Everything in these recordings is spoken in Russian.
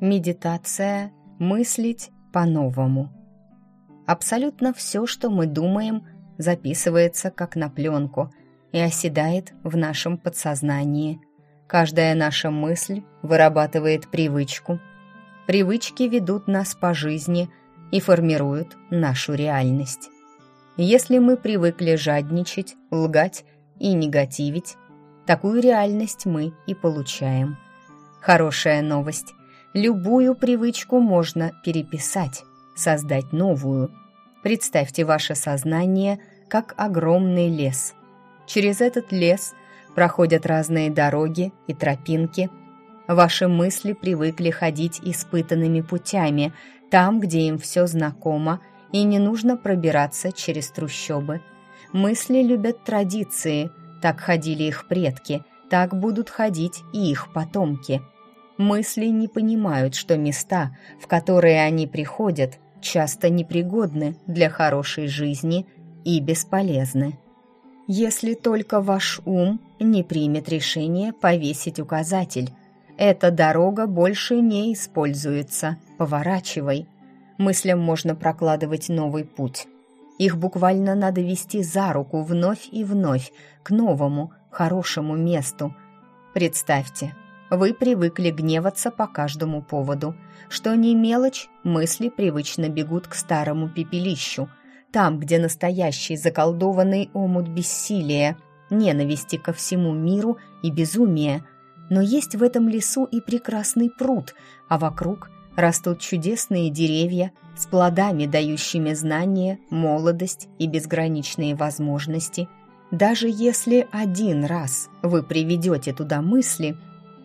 Медитация «Мыслить по-новому». Абсолютно все, что мы думаем, записывается как на пленку и оседает в нашем подсознании. Каждая наша мысль вырабатывает привычку. Привычки ведут нас по жизни и формируют нашу реальность. Если мы привыкли жадничать, лгать и негативить, такую реальность мы и получаем. Хорошая новость. Любую привычку можно переписать, создать новую. Представьте ваше сознание как огромный лес. Через этот лес проходят разные дороги и тропинки. Ваши мысли привыкли ходить испытанными путями, там, где им все знакомо, и не нужно пробираться через трущобы. Мысли любят традиции, так ходили их предки, так будут ходить и их потомки. Мысли не понимают, что места, в которые они приходят, часто непригодны для хорошей жизни и бесполезны если только ваш ум не примет решение повесить указатель. Эта дорога больше не используется. Поворачивай. Мыслям можно прокладывать новый путь. Их буквально надо вести за руку вновь и вновь к новому, хорошему месту. Представьте, вы привыкли гневаться по каждому поводу. Что не мелочь, мысли привычно бегут к старому пепелищу – там, где настоящий заколдованный омут бессилия, ненависти ко всему миру и безумия. Но есть в этом лесу и прекрасный пруд, а вокруг растут чудесные деревья с плодами, дающими знания, молодость и безграничные возможности. Даже если один раз вы приведете туда мысли,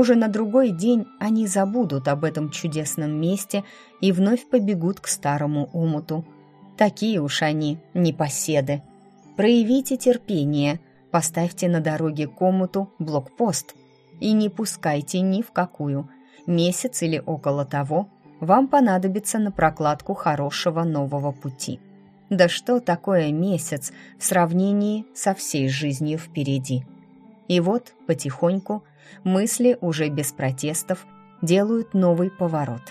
уже на другой день они забудут об этом чудесном месте и вновь побегут к старому омуту – Такие уж они, непоседы. Проявите терпение, поставьте на дороге комнату блокпост и не пускайте ни в какую. Месяц или около того вам понадобится на прокладку хорошего нового пути. Да что такое месяц в сравнении со всей жизнью впереди? И вот, потихоньку, мысли уже без протестов делают новый поворот.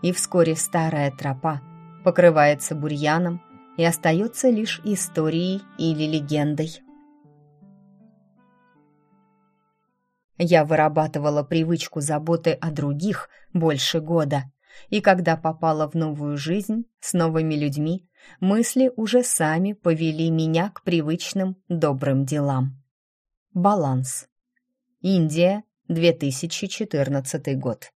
И вскоре старая тропа покрывается бурьяном и остается лишь историей или легендой. Я вырабатывала привычку заботы о других больше года, и когда попала в новую жизнь с новыми людьми, мысли уже сами повели меня к привычным добрым делам. Баланс. Индия, 2014 год.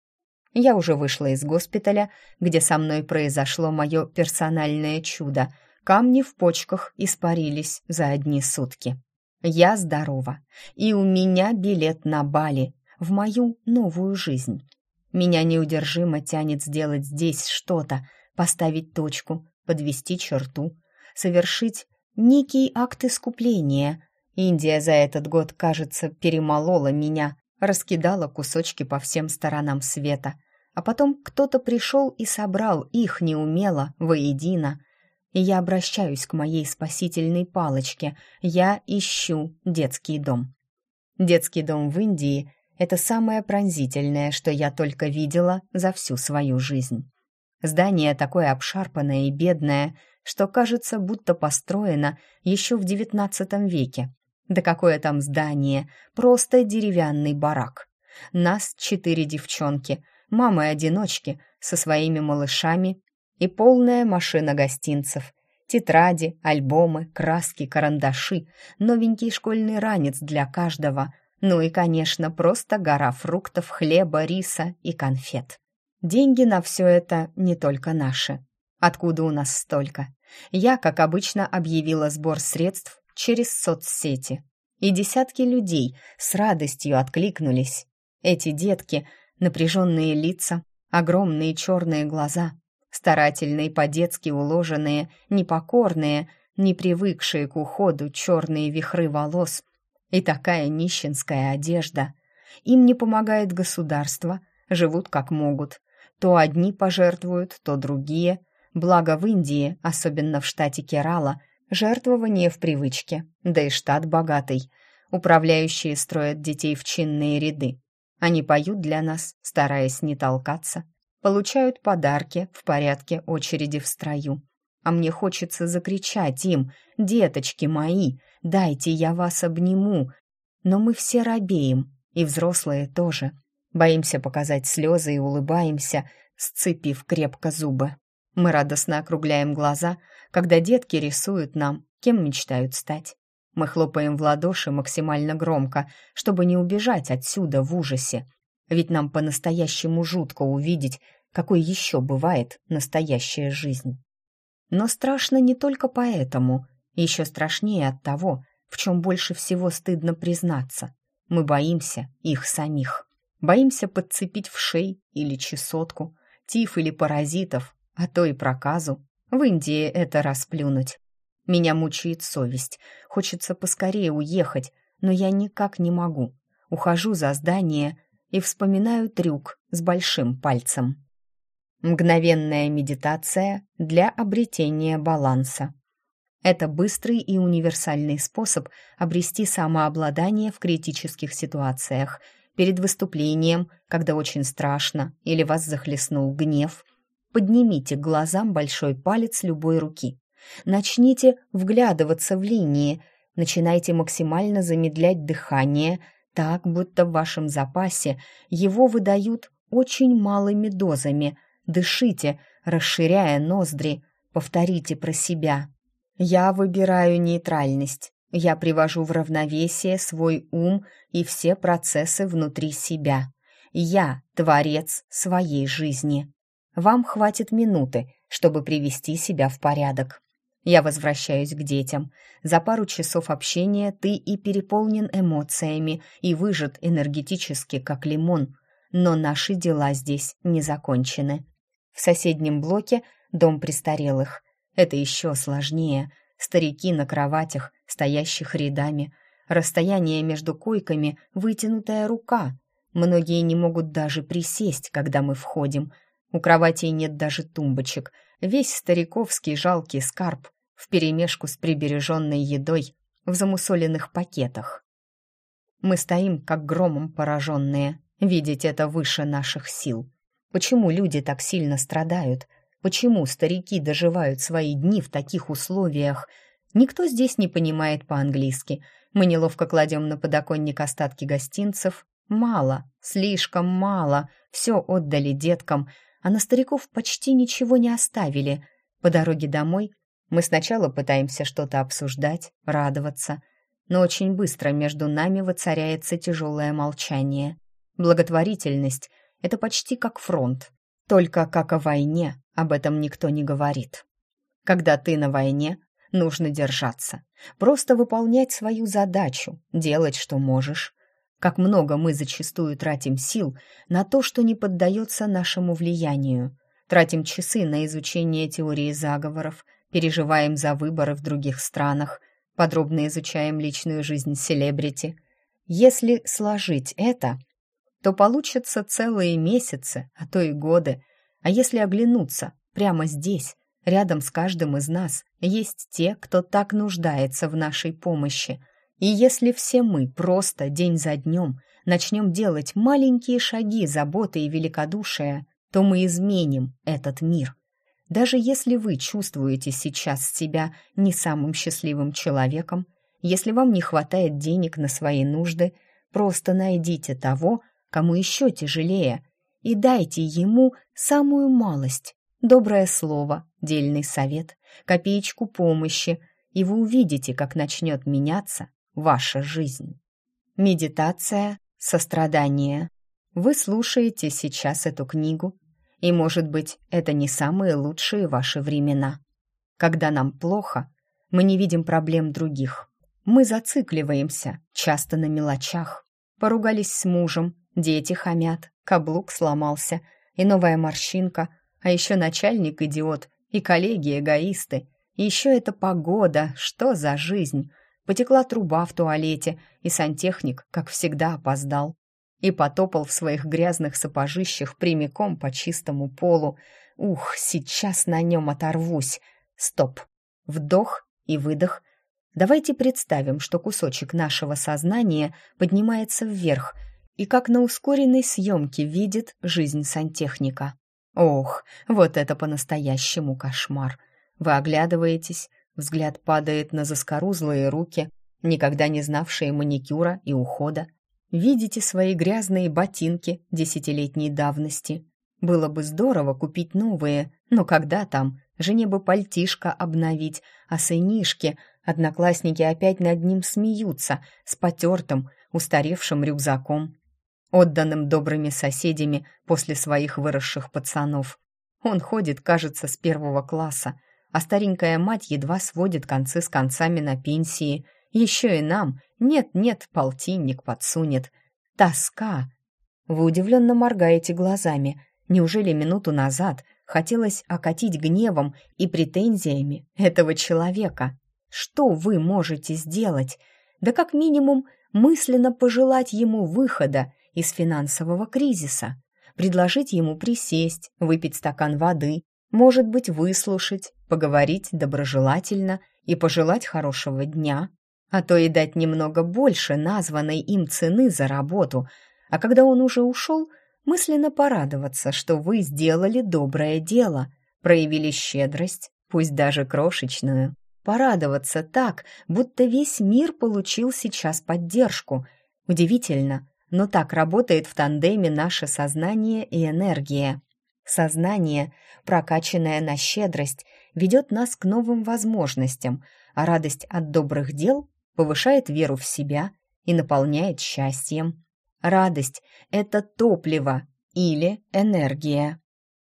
Я уже вышла из госпиталя, где со мной произошло мое персональное чудо. Камни в почках испарились за одни сутки. Я здорова, и у меня билет на Бали, в мою новую жизнь. Меня неудержимо тянет сделать здесь что-то, поставить точку, подвести черту, совершить некий акт искупления. Индия за этот год, кажется, перемолола меня, раскидала кусочки по всем сторонам света, а потом кто-то пришел и собрал их неумело, воедино. И я обращаюсь к моей спасительной палочке. Я ищу детский дом. Детский дом в Индии — это самое пронзительное, что я только видела за всю свою жизнь. Здание такое обшарпанное и бедное, что кажется, будто построено еще в девятнадцатом веке. Да какое там здание, просто деревянный барак. Нас четыре девчонки, мамы-одиночки со своими малышами и полная машина гостинцев, тетради, альбомы, краски, карандаши, новенький школьный ранец для каждого, ну и, конечно, просто гора фруктов, хлеба, риса и конфет. Деньги на все это не только наши. Откуда у нас столько? Я, как обычно, объявила сбор средств через соцсети. И десятки людей с радостью откликнулись. Эти детки напряженные лица, огромные черные глаза, старательные по-детски уложенные, непокорные, не привыкшие к уходу черные вихры волос и такая нищенская одежда. Им не помогает государство, живут как могут. То одни пожертвуют, то другие. Благо в Индии, особенно в штате Керала, жертвование в привычке, да и штат богатый. Управляющие строят детей в чинные ряды, они поют для нас, стараясь не толкаться. получают подарки в порядке очереди в строю. А мне хочется закричать им «Деточки мои, дайте я вас обниму!» Но мы все робеем, и взрослые тоже. Боимся показать слезы и улыбаемся, сцепив крепко зубы. Мы радостно округляем глаза, когда детки рисуют нам, кем мечтают стать. Мы хлопаем в ладоши максимально громко, чтобы не убежать отсюда в ужасе. Ведь нам по-настоящему жутко увидеть, какой еще бывает настоящая жизнь. Но страшно не только поэтому, еще страшнее от того, в чем больше всего стыдно признаться. Мы боимся их самих. Боимся подцепить в шей или чесотку, тиф или паразитов, а то и проказу. В Индии это расплюнуть. Меня мучает совесть. Хочется поскорее уехать, но я никак не могу. Ухожу за здание и вспоминаю трюк с большим пальцем. Мгновенная медитация для обретения баланса. Это быстрый и универсальный способ обрести самообладание в критических ситуациях. Перед выступлением, когда очень страшно или вас захлестнул гнев, поднимите к глазам большой палец любой руки. Начните вглядываться в линии, начинайте максимально замедлять дыхание, так, будто в вашем запасе его выдают очень малыми дозами. Дышите, расширяя ноздри, повторите про себя. Я выбираю нейтральность. Я привожу в равновесие свой ум и все процессы внутри себя. Я творец своей жизни. Вам хватит минуты, чтобы привести себя в порядок. Я возвращаюсь к детям. За пару часов общения ты и переполнен эмоциями, и выжат энергетически, как лимон. Но наши дела здесь не закончены. В соседнем блоке дом престарелых. Это еще сложнее. Старики на кроватях, стоящих рядами. Расстояние между койками — вытянутая рука. Многие не могут даже присесть, когда мы входим. У кроватей нет даже тумбочек — Весь стариковский жалкий скарб вперемешку с прибереженной едой в замусоленных пакетах. Мы стоим, как громом пораженные. Видеть это выше наших сил. Почему люди так сильно страдают? Почему старики доживают свои дни в таких условиях? Никто здесь не понимает по-английски. Мы неловко кладем на подоконник остатки гостинцев. Мало, слишком мало. Все отдали деткам, а на стариков почти ничего не оставили. По дороге домой мы сначала пытаемся что-то обсуждать, радоваться, но очень быстро между нами воцаряется тяжелое молчание. Благотворительность — это почти как фронт, только как о войне об этом никто не говорит. Когда ты на войне, нужно держаться, просто выполнять свою задачу, делать, что можешь, как много мы зачастую тратим сил на то, что не поддается нашему влиянию. Тратим часы на изучение теории заговоров, переживаем за выборы в других странах, подробно изучаем личную жизнь селебрити. Если сложить это, то получатся целые месяцы, а то и годы. А если оглянуться, прямо здесь, рядом с каждым из нас, есть те, кто так нуждается в нашей помощи – и если все мы просто день за днем начнем делать маленькие шаги заботы и великодушия, то мы изменим этот мир. Даже если вы чувствуете сейчас себя не самым счастливым человеком, если вам не хватает денег на свои нужды, просто найдите того, кому еще тяжелее, и дайте ему самую малость, доброе слово, дельный совет, копеечку помощи, и вы увидите, как начнет меняться ваша жизнь. Медитация, сострадание. Вы слушаете сейчас эту книгу, и, может быть, это не самые лучшие ваши времена. Когда нам плохо, мы не видим проблем других. Мы зацикливаемся, часто на мелочах. Поругались с мужем, дети хамят, каблук сломался, и новая морщинка, а еще начальник идиот, и коллеги эгоисты, и еще эта погода, что за жизнь — Потекла труба в туалете, и сантехник, как всегда, опоздал. И потопал в своих грязных сапожищах прямиком по чистому полу. Ух, сейчас на нем оторвусь. Стоп. Вдох и выдох. Давайте представим, что кусочек нашего сознания поднимается вверх и как на ускоренной съемке видит жизнь сантехника. Ох, вот это по-настоящему кошмар. Вы оглядываетесь, взгляд падает на заскорузлые руки, никогда не знавшие маникюра и ухода. Видите свои грязные ботинки десятилетней давности. Было бы здорово купить новые, но когда там? Жене бы пальтишко обновить, а сынишки, одноклассники опять над ним смеются, с потертым, устаревшим рюкзаком отданным добрыми соседями после своих выросших пацанов. Он ходит, кажется, с первого класса, а старенькая мать едва сводит концы с концами на пенсии. Еще и нам нет-нет, полтинник подсунет. Тоска! Вы удивленно моргаете глазами. Неужели минуту назад хотелось окатить гневом и претензиями этого человека? Что вы можете сделать? Да как минимум мысленно пожелать ему выхода из финансового кризиса, предложить ему присесть, выпить стакан воды, может быть, выслушать, поговорить доброжелательно и пожелать хорошего дня, а то и дать немного больше названной им цены за работу, а когда он уже ушел, мысленно порадоваться, что вы сделали доброе дело, проявили щедрость, пусть даже крошечную, порадоваться так, будто весь мир получил сейчас поддержку. Удивительно, но так работает в тандеме наше сознание и энергия. Сознание, прокачанное на щедрость, ведет нас к новым возможностям, а радость от добрых дел повышает веру в себя и наполняет счастьем. Радость — это топливо или энергия.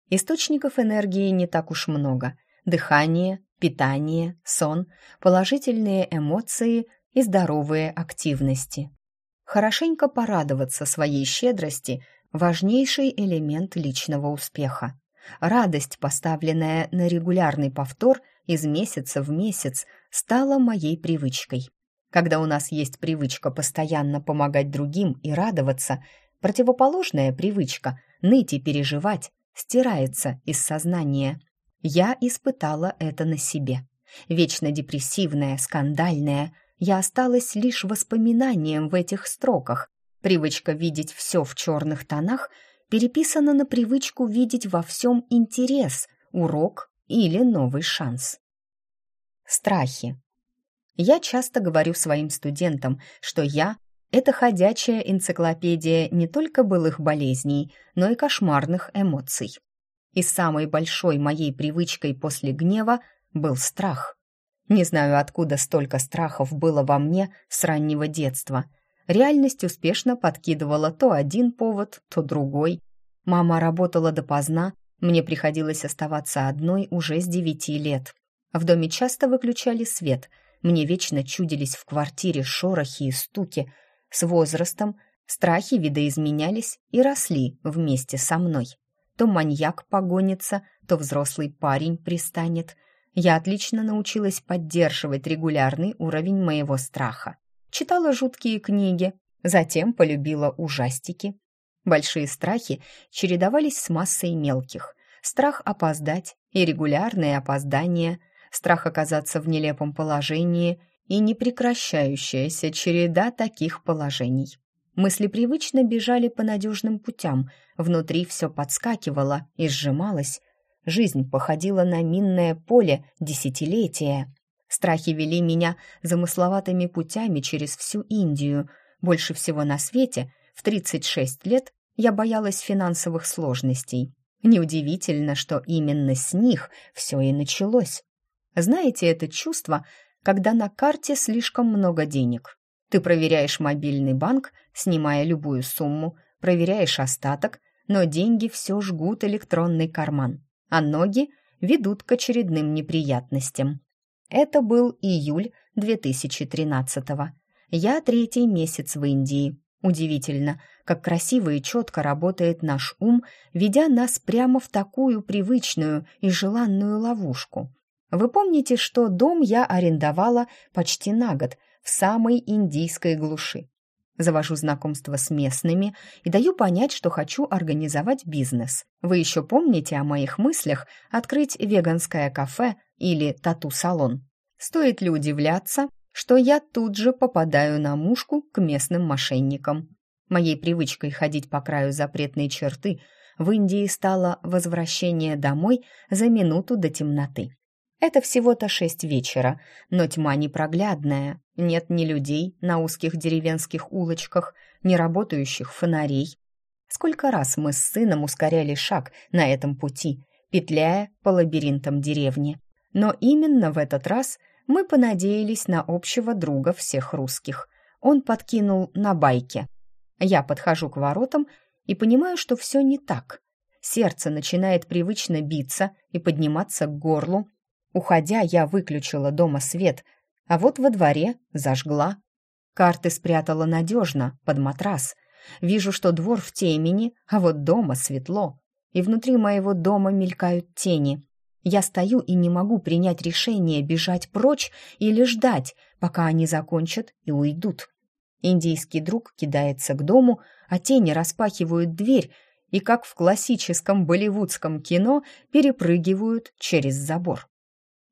Источников энергии не так уж много. Дыхание, питание, сон, положительные эмоции и здоровые активности. Хорошенько порадоваться своей щедрости – важнейший элемент личного успеха. Радость, поставленная на регулярный повтор из месяца в месяц, стала моей привычкой. Когда у нас есть привычка постоянно помогать другим и радоваться, противоположная привычка – ныть и переживать – стирается из сознания. Я испытала это на себе. Вечно депрессивная, скандальная – я осталась лишь воспоминанием в этих строках. Привычка видеть все в черных тонах переписана на привычку видеть во всем интерес, урок или новый шанс. Страхи. Я часто говорю своим студентам, что я — это ходячая энциклопедия не только былых болезней, но и кошмарных эмоций. И самой большой моей привычкой после гнева был страх. Не знаю, откуда столько страхов было во мне с раннего детства. Реальность успешно подкидывала то один повод, то другой. Мама работала допоздна, мне приходилось оставаться одной уже с девяти лет. В доме часто выключали свет, мне вечно чудились в квартире шорохи и стуки. С возрастом страхи видоизменялись и росли вместе со мной. То маньяк погонится, то взрослый парень пристанет — я отлично научилась поддерживать регулярный уровень моего страха. Читала жуткие книги, затем полюбила ужастики. Большие страхи чередовались с массой мелких. Страх опоздать и регулярные опоздания, страх оказаться в нелепом положении и непрекращающаяся череда таких положений. Мысли привычно бежали по надежным путям, внутри все подскакивало и сжималось, Жизнь походила на минное поле десятилетия. Страхи вели меня замысловатыми путями через всю Индию. Больше всего на свете, в 36 лет, я боялась финансовых сложностей. Неудивительно, что именно с них все и началось. Знаете это чувство, когда на карте слишком много денег? Ты проверяешь мобильный банк, снимая любую сумму, проверяешь остаток, но деньги все жгут электронный карман а ноги ведут к очередным неприятностям. Это был июль 2013-го. Я третий месяц в Индии. Удивительно, как красиво и четко работает наш ум, ведя нас прямо в такую привычную и желанную ловушку. Вы помните, что дом я арендовала почти на год в самой индийской глуши завожу знакомство с местными и даю понять, что хочу организовать бизнес. Вы еще помните о моих мыслях открыть веганское кафе или тату-салон? Стоит ли удивляться, что я тут же попадаю на мушку к местным мошенникам? Моей привычкой ходить по краю запретной черты в Индии стало возвращение домой за минуту до темноты. Это всего-то шесть вечера, но тьма непроглядная. Нет ни людей на узких деревенских улочках, ни работающих фонарей. Сколько раз мы с сыном ускоряли шаг на этом пути, петляя по лабиринтам деревни. Но именно в этот раз мы понадеялись на общего друга всех русских. Он подкинул на байке. Я подхожу к воротам и понимаю, что все не так. Сердце начинает привычно биться и подниматься к горлу. Уходя, я выключила дома свет, а вот во дворе зажгла. Карты спрятала надежно, под матрас. Вижу, что двор в темени, а вот дома светло. И внутри моего дома мелькают тени. Я стою и не могу принять решение бежать прочь или ждать, пока они закончат и уйдут. Индийский друг кидается к дому, а тени распахивают дверь и, как в классическом болливудском кино, перепрыгивают через забор.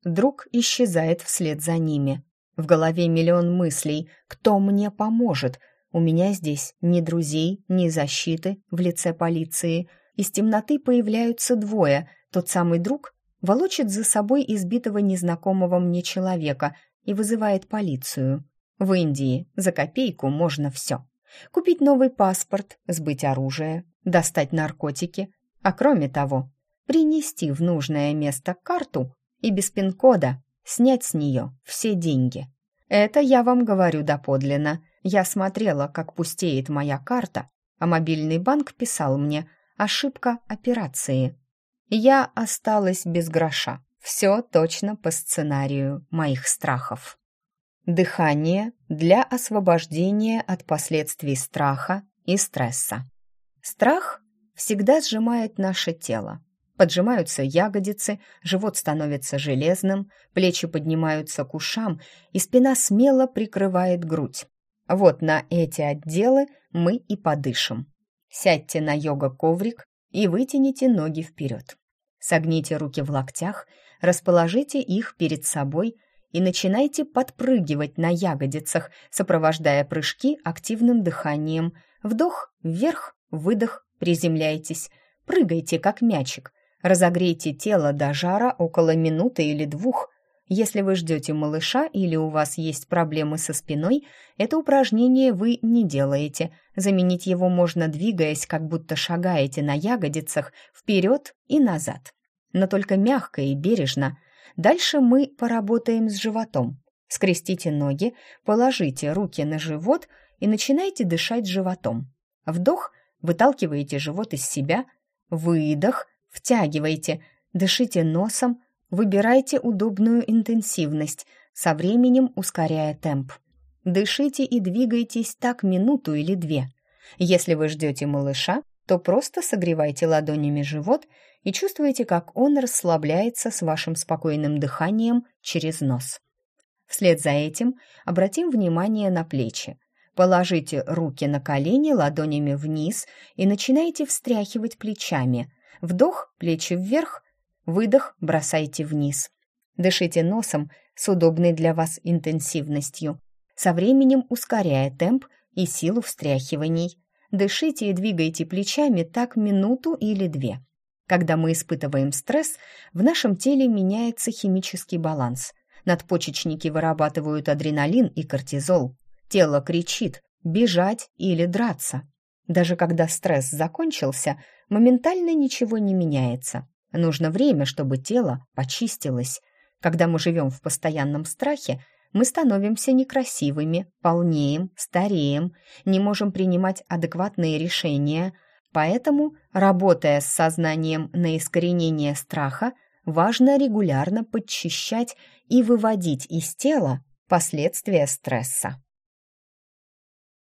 Друг исчезает вслед за ними. В голове миллион мыслей. Кто мне поможет? У меня здесь ни друзей, ни защиты в лице полиции. Из темноты появляются двое. Тот самый друг волочит за собой избитого незнакомого мне человека и вызывает полицию. В Индии за копейку можно все. Купить новый паспорт, сбыть оружие, достать наркотики, а кроме того, принести в нужное место карту и без пин-кода снять с нее все деньги. Это я вам говорю доподлинно. Я смотрела, как пустеет моя карта, а мобильный банк писал мне «Ошибка операции». Я осталась без гроша. Все точно по сценарию моих страхов. Дыхание для освобождения от последствий страха и стресса. Страх всегда сжимает наше тело. Поджимаются ягодицы, живот становится железным, плечи поднимаются к ушам, и спина смело прикрывает грудь. Вот на эти отделы мы и подышим. Сядьте на йога-коврик и вытяните ноги вперед. Согните руки в локтях, расположите их перед собой и начинайте подпрыгивать на ягодицах, сопровождая прыжки активным дыханием. Вдох, вверх, выдох, приземляйтесь. Прыгайте, как мячик. Разогрейте тело до жара около минуты или двух. Если вы ждете малыша или у вас есть проблемы со спиной, это упражнение вы не делаете. Заменить его можно, двигаясь, как будто шагаете на ягодицах вперед и назад. Но только мягко и бережно. Дальше мы поработаем с животом. Скрестите ноги, положите руки на живот и начинайте дышать животом. Вдох, выталкиваете живот из себя, выдох, втягивайте, дышите носом, Выбирайте удобную интенсивность, со временем ускоряя темп. Дышите и двигайтесь так минуту или две. Если вы ждете малыша, то просто согревайте ладонями живот и чувствуете, как он расслабляется с вашим спокойным дыханием через нос. Вслед за этим обратим внимание на плечи. Положите руки на колени ладонями вниз и начинайте встряхивать плечами. Вдох, плечи вверх, Выдох бросайте вниз. Дышите носом с удобной для вас интенсивностью, со временем ускоряя темп и силу встряхиваний. Дышите и двигайте плечами так минуту или две. Когда мы испытываем стресс, в нашем теле меняется химический баланс. Надпочечники вырабатывают адреналин и кортизол. Тело кричит «бежать» или «драться». Даже когда стресс закончился, моментально ничего не меняется. Нужно время, чтобы тело почистилось. Когда мы живем в постоянном страхе, мы становимся некрасивыми, полнеем, стареем, не можем принимать адекватные решения. Поэтому, работая с сознанием на искоренение страха, важно регулярно подчищать и выводить из тела последствия стресса.